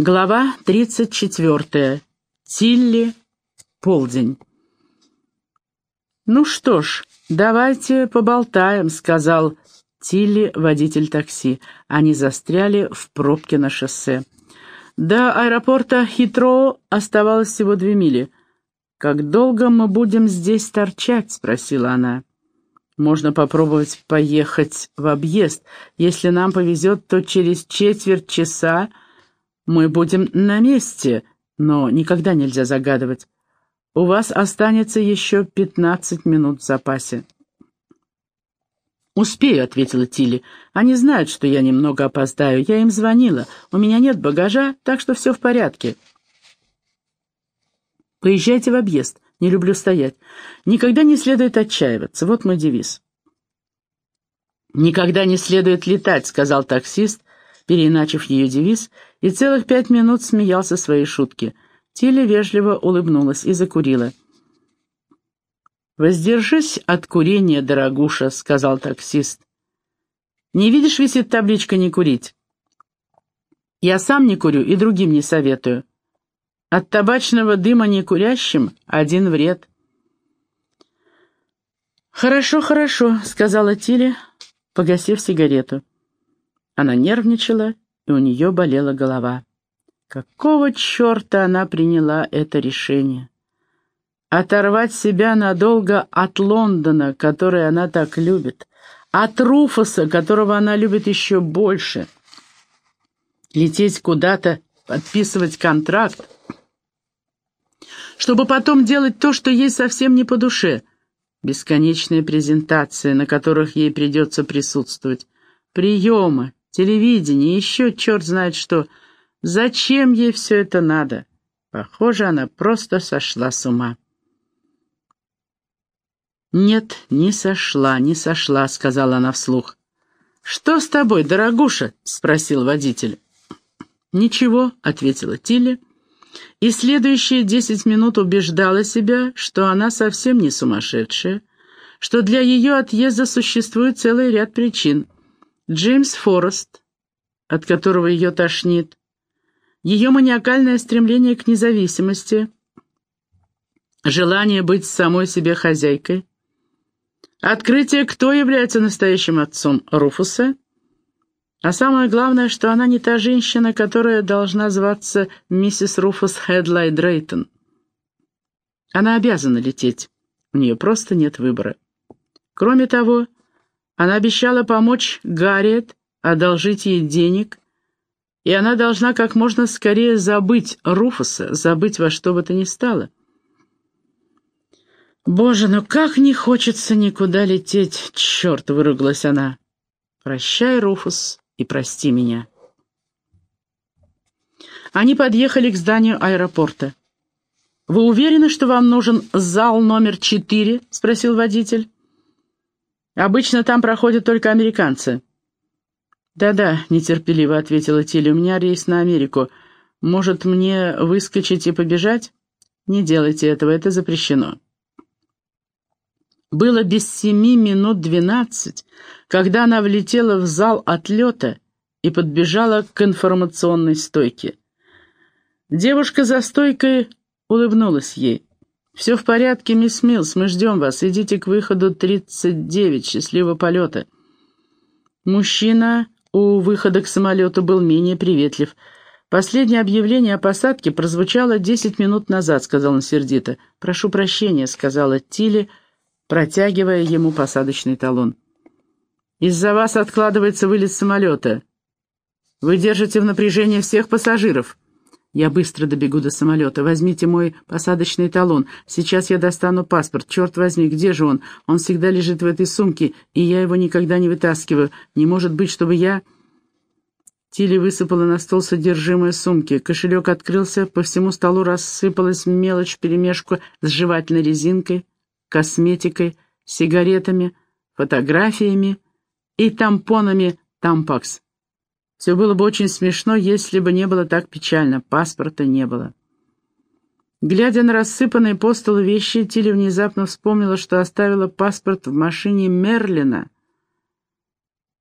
Глава 34. Тилли. Полдень. «Ну что ж, давайте поболтаем», — сказал Тилли, водитель такси. Они застряли в пробке на шоссе. До аэропорта Хитро оставалось всего две мили. «Как долго мы будем здесь торчать?» — спросила она. «Можно попробовать поехать в объезд. Если нам повезет, то через четверть часа мы будем на месте, но никогда нельзя загадывать. У вас останется еще пятнадцать минут в запасе». «Успею», — ответила Тилли. «Они знают, что я немного опоздаю. Я им звонила. У меня нет багажа, так что все в порядке». «Поезжайте в объезд. Не люблю стоять. Никогда не следует отчаиваться. Вот мой девиз». «Никогда не следует летать», — сказал таксист, переиначив ее девиз, и целых пять минут смеялся своей шутке. Тиля вежливо улыбнулась и закурила. «Воздержись от курения, дорогуша», — сказал таксист. «Не видишь, висит табличка «Не курить»?» «Я сам не курю и другим не советую. От табачного дыма не курящим один вред». «Хорошо, хорошо», — сказала Тиля, погасив сигарету. Она нервничала, и у нее болела голова. Какого черта она приняла это решение? Оторвать себя надолго от Лондона, который она так любит, от Руфуса, которого она любит еще больше. Лететь куда-то, подписывать контракт, чтобы потом делать то, что ей совсем не по душе. Бесконечные презентации, на которых ей придется присутствовать, приемы, телевидение, еще черт знает что. Зачем ей все это надо? Похоже, она просто сошла с ума. «Нет, не сошла, не сошла», — сказала она вслух. «Что с тобой, дорогуша?» — спросил водитель. «Ничего», — ответила Тилли, и следующие десять минут убеждала себя, что она совсем не сумасшедшая, что для ее отъезда существует целый ряд причин — Джеймс Форест, от которого ее тошнит, ее маниакальное стремление к независимости, желание быть самой себе хозяйкой, открытие, кто является настоящим отцом Руфуса, а самое главное, что она не та женщина, которая должна зваться миссис Руфус Хедлай Дрейтон. Она обязана лететь, у нее просто нет выбора. Кроме того, она обещала помочь Гарриет, одолжить ей денег, и она должна как можно скорее забыть Руфуса, забыть во что бы то ни стало. «Боже, ну как не хочется никуда лететь!» — черт, выругалась она. «Прощай, Руфус, и прости меня». Они подъехали к зданию аэропорта. «Вы уверены, что вам нужен зал номер четыре?» — спросил водитель. Обычно там проходят только американцы». «Да-да», — нетерпеливо ответила Тилли, — «у меня рейс на Америку. Может, мне выскочить и побежать?» «Не делайте этого, это запрещено». Было без семи минут двенадцать, когда она влетела в зал отлета и подбежала к информационной стойке. Девушка за стойкой улыбнулась ей. «Все в порядке, мисс Милс, мы ждем вас. Идите к выходу 39. Счастливого полета». Мужчина у выхода к самолету был менее приветлив. «Последнее объявление о посадке прозвучало десять минут назад», — сказал он сердито. «Прошу прощения», — сказала Тилли, протягивая ему посадочный талон. «Из-за вас откладывается вылет самолета. Вы держите в напряжении всех пассажиров». Я быстро добегу до самолета. Возьмите мой посадочный талон. Сейчас я достану паспорт. Черт возьми, где же он? Он всегда лежит в этой сумке, и я его никогда не вытаскиваю. Не может быть, чтобы я...» Тилли высыпала на стол содержимое сумки. Кошелек открылся, по всему столу рассыпалась мелочь вперемешку с жевательной резинкой, косметикой, сигаретами, фотографиями и тампонами «Тампакс». Все было бы очень смешно, если бы не было так печально. Паспорта не было. Глядя на рассыпанные по столу вещи, Тиля внезапно вспомнила, что оставила паспорт в машине Мерлина.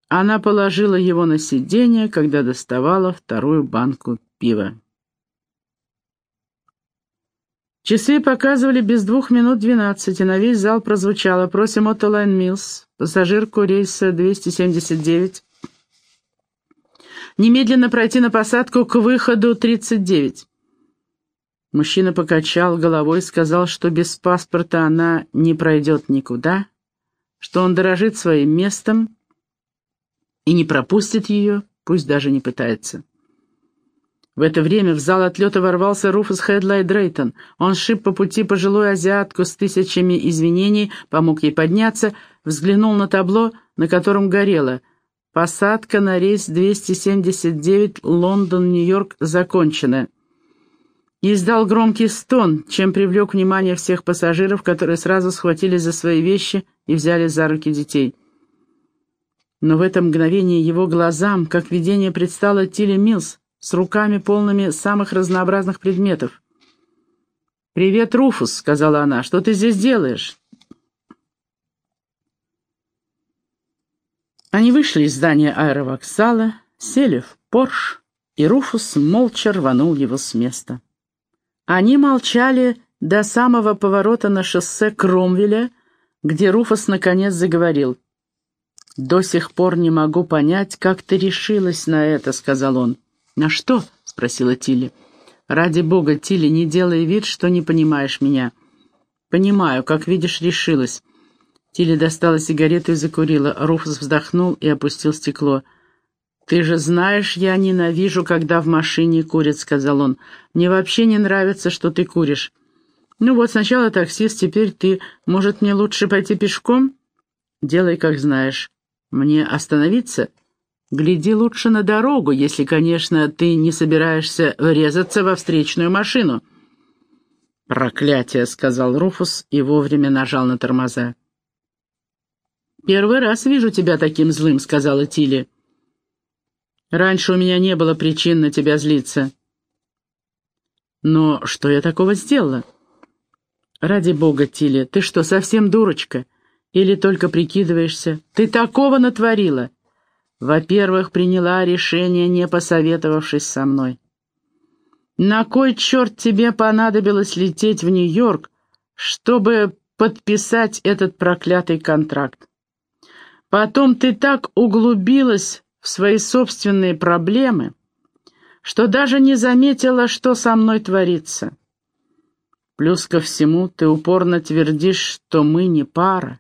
Она положила его на сиденье, когда доставала вторую банку пива. Часы показывали без двух минут двенадцать, и на весь зал прозвучало «Просим Отто Лайн Милс, пассажирку рейса 279, немедленно пройти на посадку к выходу 39». Мужчина покачал головой и сказал, что без паспорта она не пройдет никуда, что он дорожит своим местом и не пропустит ее, пусть даже не пытается. В это время в зал отлета ворвался Руфус Хедлай Дрейтон. Он шип по пути пожилую азиатку с тысячами извинений, помог ей подняться, взглянул на табло, на котором горело. «Посадка на рейс 279 Лондон-Нью-Йорк закончена». Издал громкий стон, чем привлек внимание всех пассажиров, которые сразу схватились за свои вещи и взяли за руки детей. Но в это мгновение его глазам, как видение, предстала Тилли Милс, с руками полными самых разнообразных предметов. «Привет, Руфус», — сказала она, — «что ты здесь делаешь?» Они вышли из здания аэровокзала, сели в Порш, и Руфус молча рванул его с места. Они молчали до самого поворота на шоссе Кромвеля, где Руфус наконец заговорил. «До сих пор не могу понять, как ты решилась на это», — сказал он. «На что?» — спросила Тилли. «Ради бога, Тилли, не делай вид, что не понимаешь меня». «Понимаю, как видишь, решилась». Тилли достала сигарету и закурила. Руфус вздохнул и опустил стекло. «Ты же знаешь, я ненавижу, когда в машине курят», — сказал он. «Мне вообще не нравится, что ты куришь». «Ну вот, сначала таксист, теперь ты. Может, мне лучше пойти пешком?» «Делай, как знаешь. Мне остановиться?» Гляди лучше на дорогу, если, конечно, ты не собираешься врезаться во встречную машину. «Проклятие!» — сказал Руфус и вовремя нажал на тормоза. «Первый раз вижу тебя таким злым», — сказала Тилли. «Раньше у меня не было причин на тебя злиться». «Но что я такого сделала?» «Ради бога, Тилли, ты что, совсем дурочка? Или только прикидываешься? Ты такого натворила!» Во-первых, приняла решение, не посоветовавшись со мной. На кой черт тебе понадобилось лететь в Нью-Йорк, чтобы подписать этот проклятый контракт? Потом ты так углубилась в свои собственные проблемы, что даже не заметила, что со мной творится. Плюс ко всему ты упорно твердишь, что мы не пара.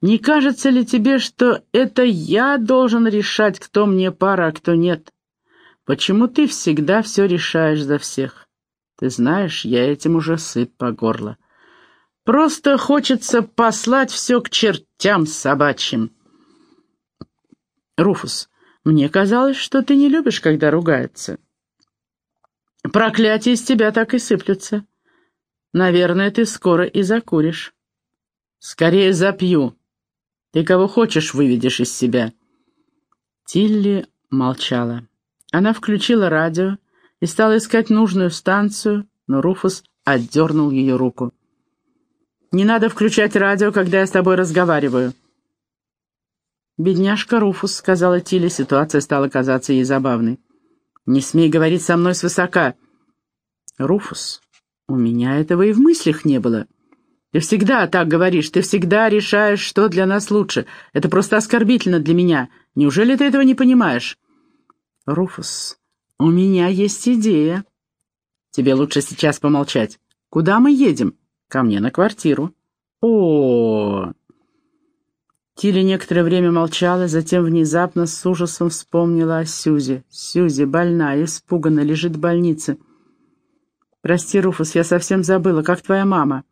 Не кажется ли тебе, что это я должен решать, кто мне пара, а кто нет? Почему ты всегда все решаешь за всех? Ты знаешь, я этим уже сыт по горло. Просто хочется послать все к чертям собачьим. Руфус, мне казалось, что ты не любишь, когда ругаются. Проклятия из тебя так и сыплются. Наверное, ты скоро и закуришь. «Скорее запью. Ты кого хочешь выведешь из себя». Тилли молчала. Она включила радио и стала искать нужную станцию, но Руфус отдернул ее руку. «Не надо включать радио, когда я с тобой разговариваю». «Бедняжка Руфус», — сказала Тилли, ситуация стала казаться ей забавной. «Не смей говорить со мной свысока». «Руфус, у меня этого и в мыслях не было». Ты всегда так говоришь, ты всегда решаешь, что для нас лучше. Это просто оскорбительно для меня. Неужели ты этого не понимаешь? Руфус, у меня есть идея. Тебе лучше сейчас помолчать. Куда мы едем? Ко мне на квартиру. О, -о, -о. Тилли некоторое время молчала, затем внезапно с ужасом вспомнила о Сюзе. Сюзи больна, испуганно, лежит в больнице. «Прости, Руфус, я совсем забыла. Как твоя мама?»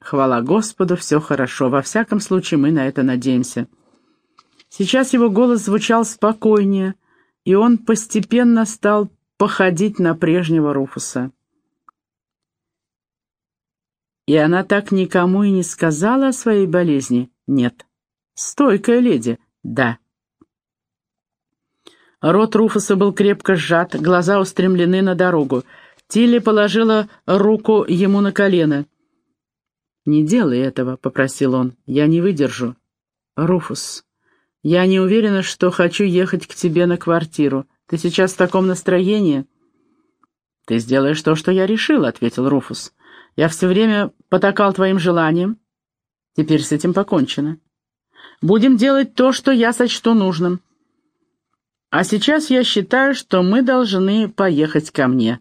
Хвала Господу, все хорошо. Во всяком случае, мы на это надеемся. Сейчас его голос звучал спокойнее, и он постепенно стал походить на прежнего Руфуса. И она так никому и не сказала о своей болезни? Нет. Стойкая леди? Да. Рот Руфуса был крепко сжат, глаза устремлены на дорогу. Тилли положила руку ему на колено — «Не делай этого», — попросил он. «Я не выдержу». «Руфус, я не уверена, что хочу ехать к тебе на квартиру. Ты сейчас в таком настроении?» «Ты сделаешь то, что я решил», — ответил Руфус. Я все время потакал твоим желаниям. Теперь с этим покончено. Будем делать то, что я сочту нужным. А сейчас я считаю, что мы должны поехать ко мне».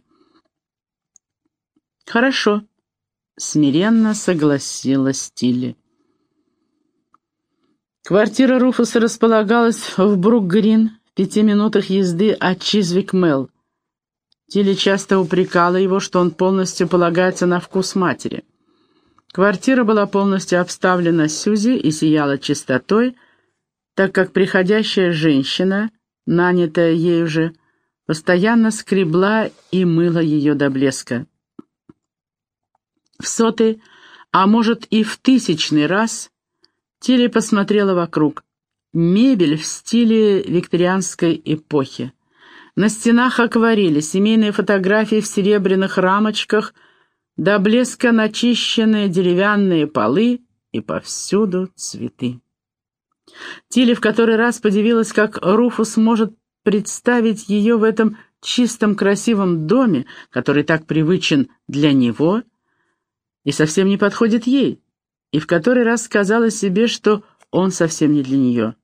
«Хорошо», — смиренно согласилась Тилли. Квартира Руфуса располагалась в Брук-Грин, в пяти минутах езды от Чизвик-Мелл. Тилли часто упрекала его, что он полностью полагается на вкус матери. Квартира была полностью обставлена Сюзи и сияла чистотой, так как приходящая женщина, нанятая ею же, постоянно скребла и мыла ее до блеска. В сотый, а может и в тысячный раз Тилли посмотрела вокруг. Мебель в стиле викторианской эпохи. На стенах акварели, семейные фотографии в серебряных рамочках, до блеска начищенные деревянные полы и повсюду цветы. Тилли в который раз подивилась, как Руфус может представить ее в этом чистом красивом доме, который так привычен для него и совсем не подходит ей и в который раз сказала себе, что он совсем не для нее.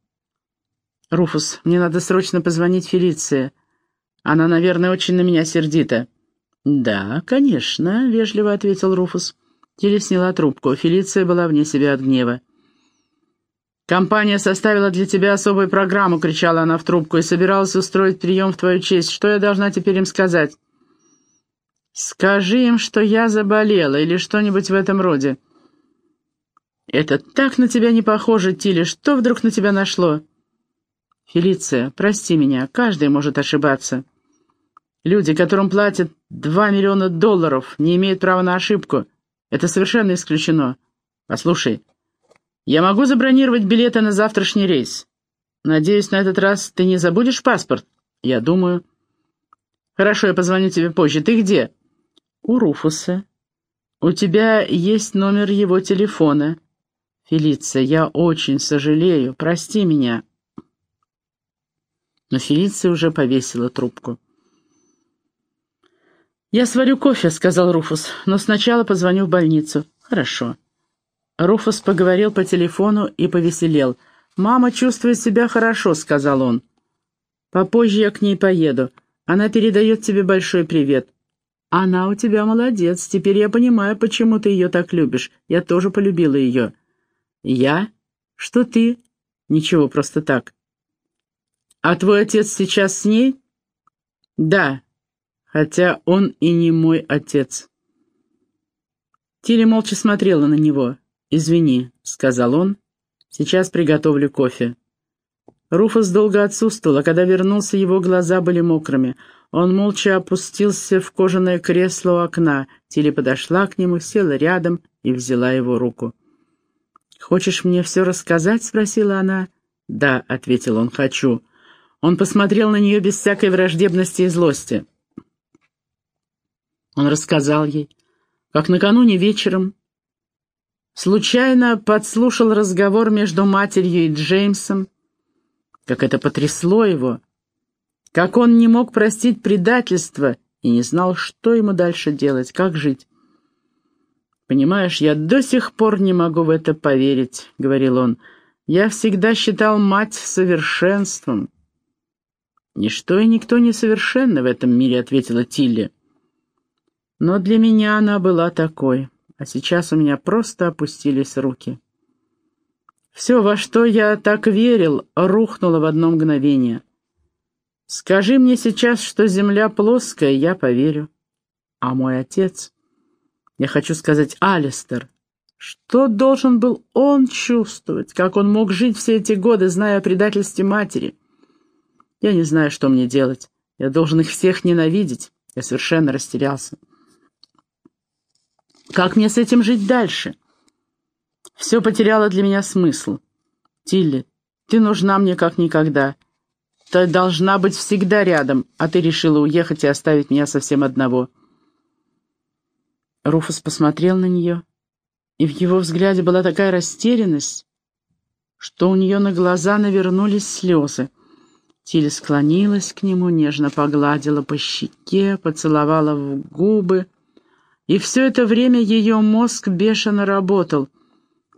«Руфус, мне надо срочно позвонить Фелиции. Она, наверное, очень на меня сердита». «Да, конечно», — вежливо ответил Руфус. Тилли сняла трубку. Фелиция была вне себя от гнева. «Компания составила для тебя особую программу», — кричала она в трубку, «и собиралась устроить прием в твою честь. Что я должна теперь им сказать?» «Скажи им, что я заболела или что-нибудь в этом роде». «Это так на тебя не похоже, Тилли. Что вдруг на тебя нашло?» «Фелиция, прости меня. Каждый может ошибаться. Люди, которым платят два миллиона долларов, не имеют права на ошибку. Это совершенно исключено. Послушай, я могу забронировать билеты на завтрашний рейс. Надеюсь, на этот раз ты не забудешь паспорт? Я думаю. Хорошо, я позвоню тебе позже. Ты где? У Руфуса. У тебя есть номер его телефона. «Фелиция, я очень сожалею. Прости меня». Но Фелиция уже повесила трубку. «Я сварю кофе», — сказал Руфус, — «но сначала позвоню в больницу». «Хорошо». Руфус поговорил по телефону и повеселел. «Мама чувствует себя хорошо», — сказал он. «Попозже я к ней поеду. Она передает тебе большой привет». «Она у тебя молодец. Теперь я понимаю, почему ты ее так любишь. Я тоже полюбила ее». «Я? Что ты?» «Ничего, просто так». «А твой отец сейчас с ней?» «Да, хотя он и не мой отец». Тири молча смотрела на него. «Извини», — сказал он, — «сейчас приготовлю кофе». Руфус долго отсутствовал, а когда вернулся, его глаза были мокрыми. Он молча опустился в кожаное кресло у окна. Тилли подошла к нему, села рядом и взяла его руку. «Хочешь мне все рассказать?» — спросила она. «Да», — ответил он, — «хочу». Он посмотрел на нее без всякой враждебности и злости. Он рассказал ей, как накануне вечером случайно подслушал разговор между матерью и Джеймсом, как это потрясло его, как он не мог простить предательство и не знал, что ему дальше делать, как жить. «Понимаешь, я до сих пор не могу в это поверить», — говорил он. «Я всегда считал мать совершенством». «Ничто и никто не совершенно в этом мире», — ответила Тилли. «Но для меня она была такой, а сейчас у меня просто опустились руки». Все, во что я так верил, рухнуло в одно мгновение. Скажи мне сейчас, что земля плоская, я поверю. А мой отец... Я хочу сказать, Алистер. Что должен был он чувствовать? Как он мог жить все эти годы, зная о предательстве матери? Я не знаю, что мне делать. Я должен их всех ненавидеть. Я совершенно растерялся. Как мне с этим жить дальше? Все потеряло для меня смысл. Тилли, ты нужна мне как никогда. Ты должна быть всегда рядом, а ты решила уехать и оставить меня совсем одного. Руфус посмотрел на нее, и в его взгляде была такая растерянность, что у нее на глаза навернулись слезы. Тиля склонилась к нему, нежно погладила по щеке, поцеловала в губы, И все это время ее мозг бешено работал.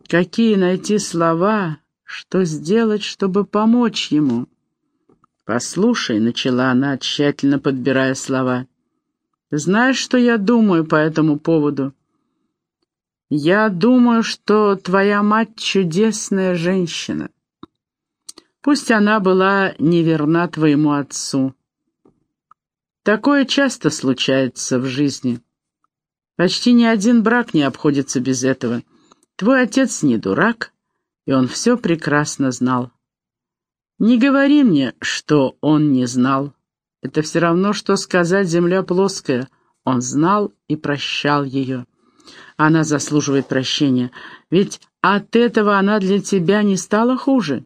Какие найти слова, что сделать, чтобы помочь ему? «Послушай», — начала она, тщательно подбирая слова, — «знаешь, что я думаю по этому поводу?» «Я думаю, что твоя мать чудесная женщина. Пусть она была неверна твоему отцу. Такое часто случается в жизни. Почти ни один брак не обходится без этого. Твой отец не дурак, и он все прекрасно знал. Не говори мне, что он не знал. Это все равно, что сказать «земля плоская». Он знал и прощал ее. Она заслуживает прощения, ведь от этого она для тебя не стала хуже.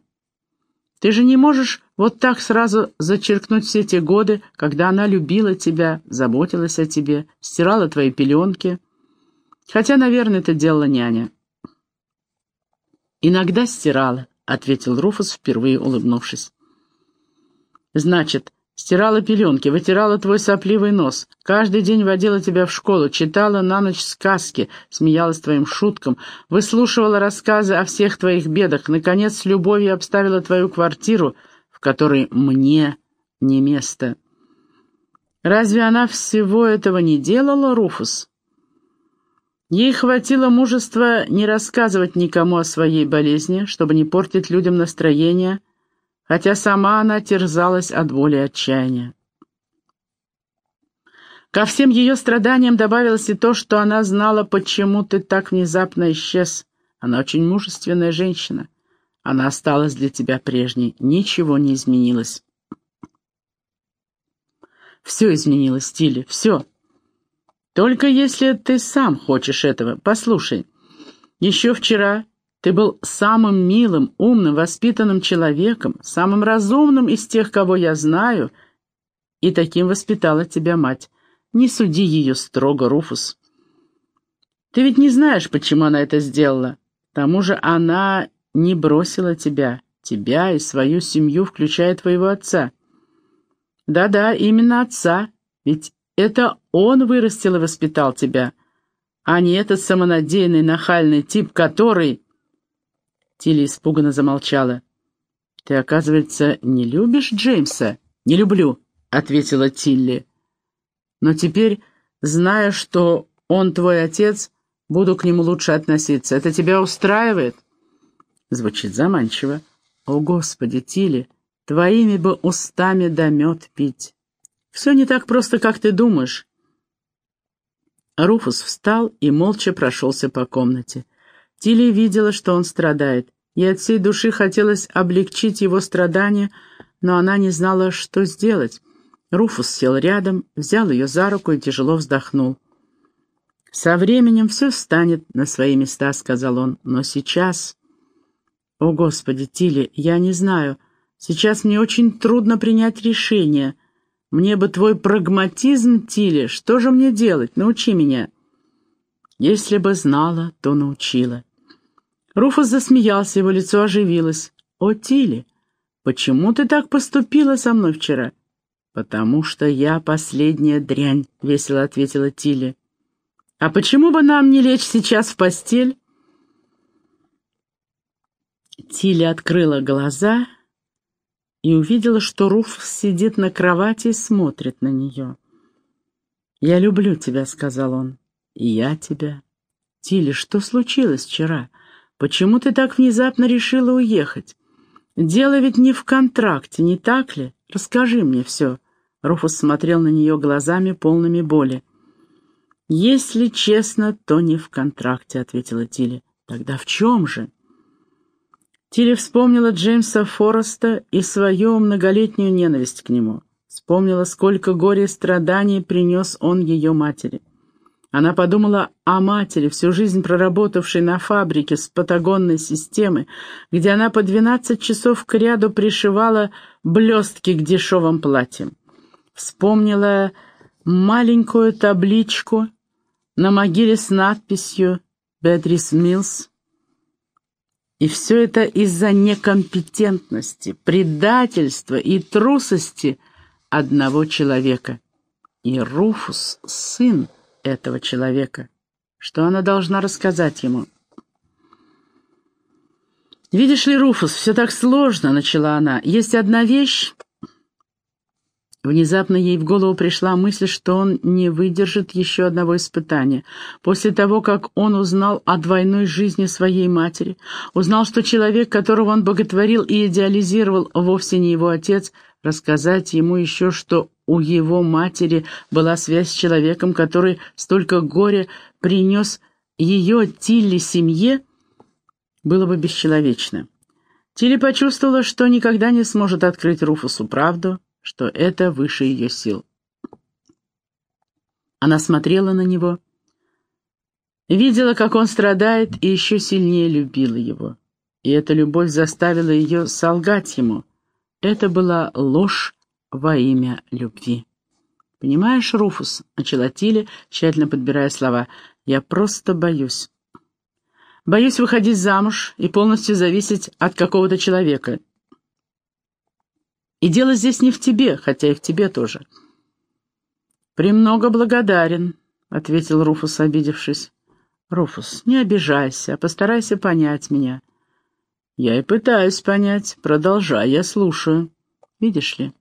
Ты же не можешь вот так сразу зачеркнуть все те годы, когда она любила тебя, заботилась о тебе, стирала твои пеленки. Хотя, наверное, это делала няня. «Иногда стирала», — ответил Руфус, впервые улыбнувшись. «Значит, стирала пеленки, вытирала твой сопливый нос, каждый день водила тебя в школу, читала на ночь сказки, смеялась твоим шуткам, выслушивала рассказы о всех твоих бедах, наконец, с любовью обставила твою квартиру, в которой мне не место. Разве она всего этого не делала, Руфус?» Ей хватило мужества не рассказывать никому о своей болезни, чтобы не портить людям настроение, хотя сама она терзалась от боли и отчаяния. Ко всем ее страданиям добавилось и то, что она знала, почему ты так внезапно исчез. Она очень мужественная женщина. Она осталась для тебя прежней. Ничего не изменилось. Все изменилось, Тилли, все. Только если ты сам хочешь этого. Послушай, еще вчера ты был самым милым, умным, воспитанным человеком, самым разумным из тех, кого я знаю, и таким воспитала тебя мать. Не суди ее строго, Руфус. Ты ведь не знаешь, почему она это сделала. К тому же она не бросила тебя, тебя и свою семью, включая твоего отца. Да-да, именно отца, ведь это он вырастил и воспитал тебя, а не этот самонадеянный нахальный тип, который...» Тилли испуганно замолчала. «Ты, оказывается, не любишь Джеймса?» «Не люблю», — ответила Тилли. «Но теперь, зная, что он твой отец, буду к нему лучше относиться. Это тебя устраивает?» Звучит заманчиво. «О, Господи, Тилли, твоими бы устами да мед пить!» «Все не так просто, как ты думаешь». Руфус встал и молча прошелся по комнате. Тилли видела, что он страдает. Ей от всей души хотелось облегчить его страдания, но она не знала, что сделать. Руфус сел рядом, взял ее за руку и тяжело вздохнул. «Со временем все встанет на свои места», — сказал он, — «но сейчас...» «О, Господи, Тилли, я не знаю. Сейчас мне очень трудно принять решение. Мне бы твой прагматизм, Тиле. Что же мне делать? Научи меня». Если бы знала, то научила. Руфус засмеялся, его лицо оживилось. «О, Тиле, почему ты так поступила со мной вчера?» «Потому что я последняя дрянь», — весело ответила Тиле. «А почему бы нам не лечь сейчас в постель?» Тиле открыла глаза и увидела, что Руф сидит на кровати и смотрит на нее. «Я люблю тебя», — сказал он. «И я тебя». «Тилли, что случилось вчера? Почему ты так внезапно решила уехать? Дело ведь не в контракте, не так ли? Расскажи мне все». Руфус смотрел на нее глазами, полными боли. «Если честно, то не в контракте», — ответила Тилли. «Тогда в чем же?» Тилли вспомнила Джеймса Фореста и свою многолетнюю ненависть к нему. Вспомнила, сколько горя и страданий принес он ее матери. Она подумала о матери, всю жизнь проработавшей на фабрике с патагонной системы, где она по 12 часов к ряду пришивала блестки к дешевым платьям. Вспомнила маленькую табличку на могиле с надписью «Беатрис Милс», и все это из-за некомпетентности, предательства и трусости одного человека. И Руфус, сын, этого человека? Что она должна рассказать ему? «Видишь ли, Руфус, все так сложно», — начала она. «Есть одна вещь...» Внезапно ей в голову пришла мысль, что он не выдержит еще одного испытания. После того, как он узнал о двойной жизни своей матери, узнал, что человек, которого он боготворил и идеализировал, вовсе не его отец, рассказать ему еще, что у его матери была связь с человеком, который столько горя принес ее Тилли семье, было бы бесчеловечно. Тилли почувствовала, что никогда не сможет открыть Руфусу правду, что это выше ее сил. Она смотрела на него, видела, как он страдает, и еще сильнее любила его. И эта любовь заставила ее солгать ему. Это была ложь во имя любви. «Понимаешь, Руфус», — начала Тиле, тщательно подбирая слова, — «я просто боюсь. Боюсь выходить замуж и полностью зависеть от какого-то человека. И дело здесь не в тебе, хотя и в тебе тоже. «Премного благодарен», — ответил Руфус, обидевшись. «Руфус, не обижайся, а постарайся понять меня». «Я и пытаюсь понять. Продолжай, я слушаю. Видишь ли,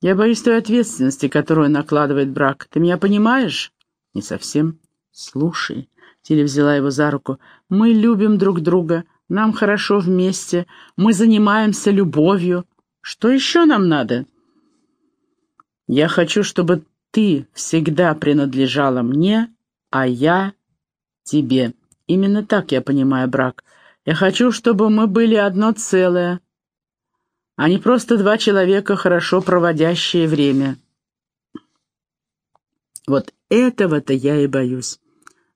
я боюсь той ответственности, которую накладывает брак. Ты меня понимаешь?» «Не совсем. Слушай». Тиля взяла его за руку. «Мы любим друг друга, нам хорошо вместе, мы занимаемся любовью. Что еще нам надо? Я хочу, чтобы ты всегда принадлежала мне, а я тебе. Именно так я понимаю брак. Я хочу, чтобы мы были одно целое, а не просто два человека, хорошо проводящие время. Вот этого-то я и боюсь.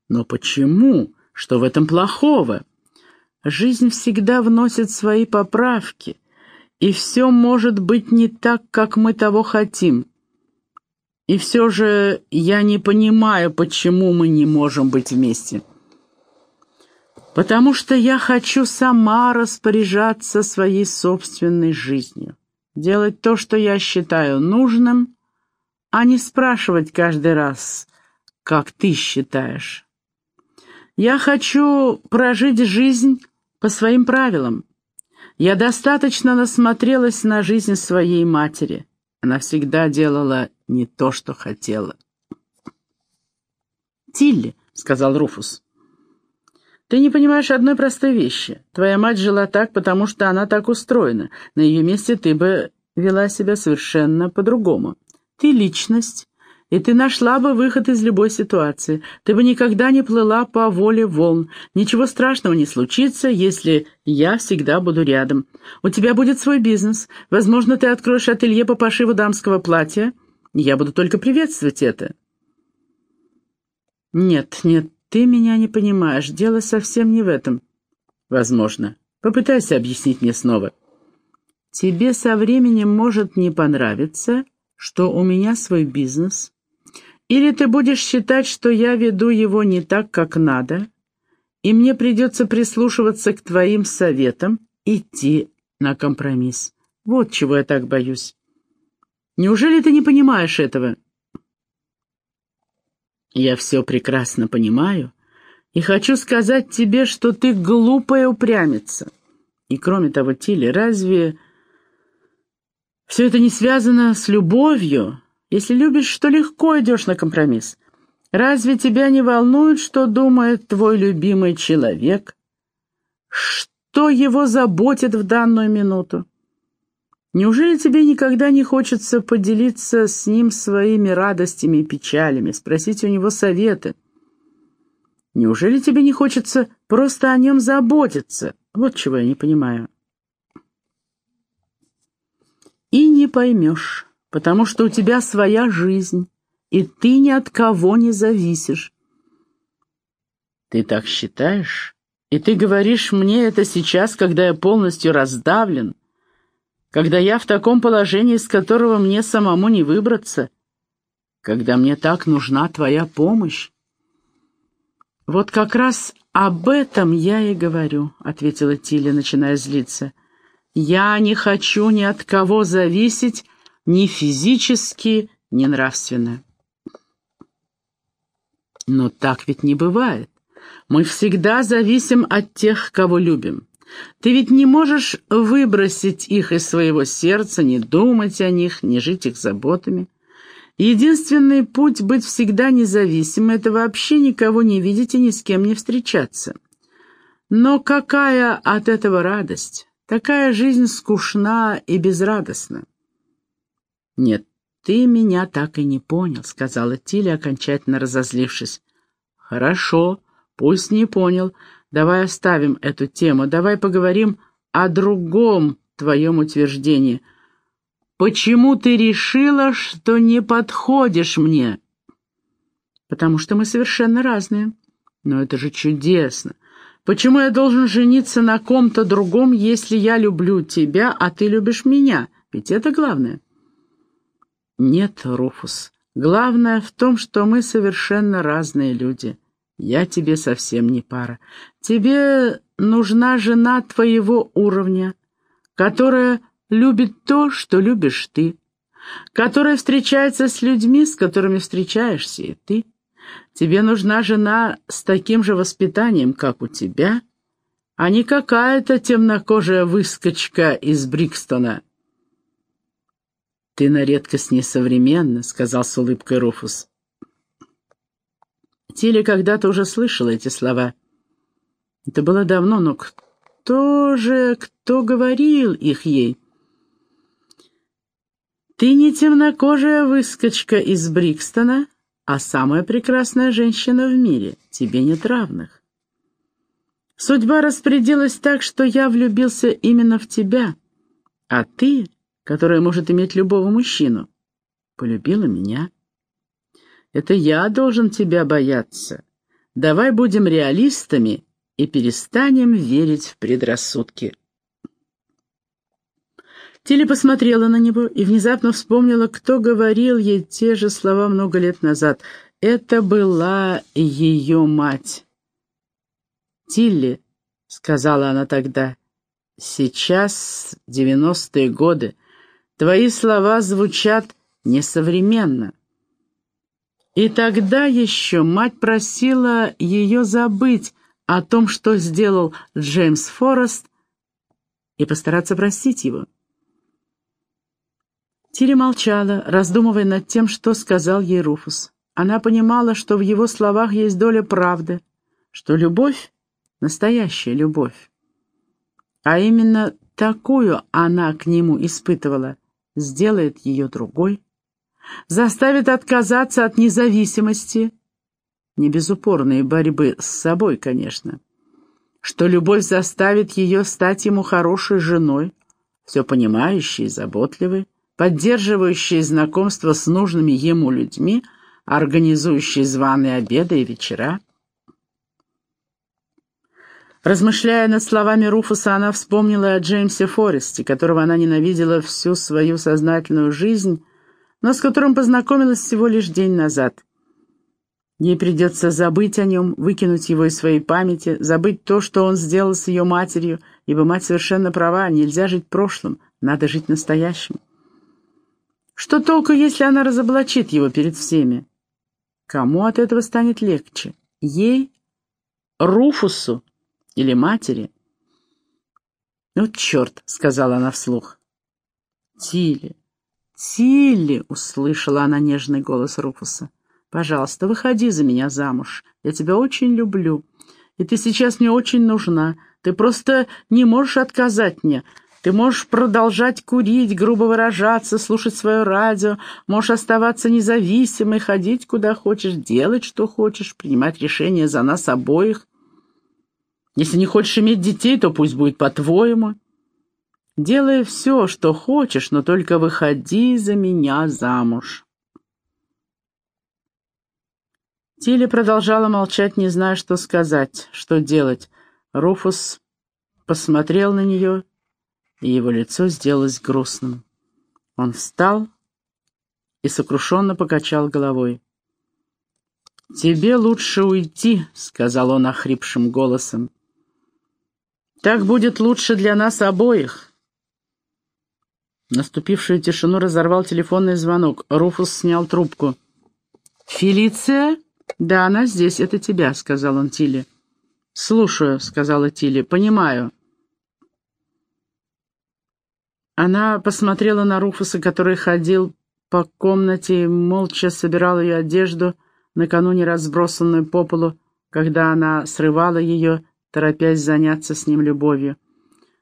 Но почему? Что в этом плохого? Жизнь всегда вносит свои поправки — и все может быть не так, как мы того хотим. И все же я не понимаю, почему мы не можем быть вместе. Потому что я хочу сама распоряжаться своей собственной жизнью, делать то, что я считаю нужным, а не спрашивать каждый раз, как ты считаешь. Я хочу прожить жизнь по своим правилам, я достаточно насмотрелась на жизнь своей матери. Она всегда делала не то, что хотела. «Тилли», — сказал Руфус, — «ты не понимаешь одной простой вещи. Твоя мать жила так, потому что она так устроена. На ее месте ты бы вела себя совершенно по-другому. Ты личность, и ты нашла бы выход из любой ситуации. Ты бы никогда не плыла по воле волн. Ничего страшного не случится, если я всегда буду рядом. У тебя будет свой бизнес. Возможно, ты откроешь ателье по пошиву дамского платья. Я буду только приветствовать это. Нет, нет, ты меня не понимаешь. Дело совсем не в этом. Возможно. Попытайся объяснить мне снова. Тебе со временем может не понравиться, что у меня свой бизнес, или ты будешь считать, что я веду его не так, как надо, и мне придется прислушиваться к твоим советам, идти на компромисс. Вот чего я так боюсь. Неужели ты не понимаешь этого? Я все прекрасно понимаю и хочу сказать тебе, что ты глупая упрямица. И кроме того, Тилли, разве все это не связано с любовью, если любишь, то легко идешь на компромисс. Разве тебя не волнует, что думает твой любимый человек? Что его заботит в данную минуту? Неужели тебе никогда не хочется поделиться с ним своими радостями и печалями, спросить у него советы? Неужели тебе не хочется просто о нем заботиться? Вот чего я не понимаю. И не поймешь потому что у тебя своя жизнь, и ты ни от кого не зависишь. Ты так считаешь? И ты говоришь мне это сейчас, когда я полностью раздавлен, когда я в таком положении, из которого мне самому не выбраться, когда мне так нужна твоя помощь? Вот как раз об этом я и говорю, — ответила Тиля, начиная злиться. Я не хочу ни от кого зависеть, ни физически, ни нравственно. Но так ведь не бывает. Мы всегда зависим от тех, кого любим. Ты ведь не можешь выбросить их из своего сердца, не думать о них, не жить их заботами. Единственный путь быть всегда независимым — это вообще никого не видеть и ни с кем не встречаться. Но какая от этого радость? Такая жизнь скучна и безрадостна. «Нет, ты меня так и не понял», — сказала Тиля, окончательно разозлившись. «Хорошо, пусть не понял. Давай оставим эту тему, давай поговорим о другом твоем утверждении. Почему ты решила, что не подходишь мне?» «Потому что мы совершенно разные». «Но это же чудесно. Почему я должен жениться на ком-то другом, если я люблю тебя, а ты любишь меня? Ведь это главное». «Нет, Руфус, главное в том, что мы совершенно разные люди. Я тебе совсем не пара. Тебе нужна жена твоего уровня, которая любит то, что любишь ты, которая встречается с людьми, с которыми встречаешься и ты. Тебе нужна жена с таким же воспитанием, как у тебя, а не какая-то темнокожая выскочка из Брикстона, «Ты на редкость несовременна», — сказал с улыбкой Руфус. Тилли когда-то уже слышала эти слова. Это было давно, но кто же, кто говорил их ей? «Ты не темнокожая выскочка из Брикстона, а самая прекрасная женщина в мире. Тебе нет равных. Судьба распорядилась так, что я влюбился именно в тебя, а ты которая может иметь любого мужчину, полюбила меня. Это я должен тебя бояться. Давай будем реалистами и перестанем верить в предрассудки. Тилли посмотрела на него и внезапно вспомнила, кто говорил ей те же слова много лет назад. Это была ее мать. «Тилли», — сказала она тогда, — «сейчас девяностые годы, Твои слова звучат несовременно. И тогда еще мать просила ее забыть о том, что сделал Джеймс Форест, и постараться простить его. Тири молчала, раздумывая над тем, что сказал ей Руфус. Она понимала, что в его словах есть доля правды, что любовь — настоящая любовь. А именно такую она к нему испытывала — сделает ее другой, заставит отказаться от независимости, не без упорной борьбы с собой, конечно, что любовь заставит ее стать ему хорошей женой, все понимающей заботливой, поддерживающей знакомство с нужными ему людьми, организующей званые обеды и вечера. Размышляя над словами Руфуса, она вспомнила о Джеймсе Форесте, которого она ненавидела всю свою сознательную жизнь, но с которым познакомилась всего лишь день назад. Ей придется забыть о нем, выкинуть его из своей памяти, забыть то, что он сделал с ее матерью, ибо мать совершенно права, нельзя жить прошлым, надо жить настоящим. Что толку, если она разоблачит его перед всеми? Кому от этого станет легче? Ей? Руфусу? Или матери? «Ну, черт!» — сказала она вслух. «Тилли! Тилли!» — услышала она нежный голос Руфуса. «Пожалуйста, выходи за меня замуж. Я тебя очень люблю. И ты сейчас мне очень нужна. Ты просто не можешь отказать мне. Ты можешь продолжать курить, грубо выражаться, слушать свое радио, можешь оставаться независимой, ходить куда хочешь, делать что хочешь, принимать решения за нас обоих. Если не хочешь иметь детей, то пусть будет по-твоему. Делай все, что хочешь, но только выходи за меня замуж. Тилли продолжала молчать, не зная, что сказать, что делать. Руфус посмотрел на нее, и его лицо сделалось грустным. Он встал и сокрушенно покачал головой. «Тебе лучше уйти», — сказал он охрипшим голосом. Так будет лучше для нас обоих. Наступившую тишину разорвал телефонный звонок. Руфус снял трубку. «Фелиция?» «Да, она здесь, это тебя», — сказал он Тиле. «Слушаю», — сказала Тиле, — «понимаю». Она посмотрела на Руфуса, который ходил по комнате и молча собирал ее одежду, накануне разбросанную по полу, когда она срывала ее, торопясь заняться с ним любовью.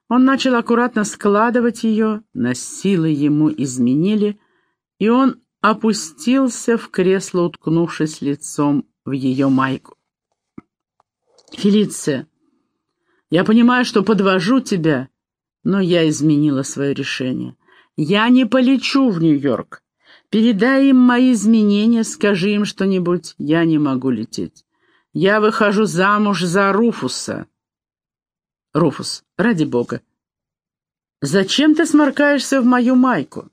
Он начал аккуратно складывать ее, на силы ему изменили, и он опустился в кресло, уткнувшись лицом в ее майку. «Фелиция, я понимаю, что подвожу тебя, но я изменила свое решение. Я не полечу в Нью-Йорк. Передай им мои изменения, скажи им что-нибудь. Я не могу лететь. Я выхожу замуж за Руфуса. Руфус, ради бога. Зачем ты сморкаешься в мою майку?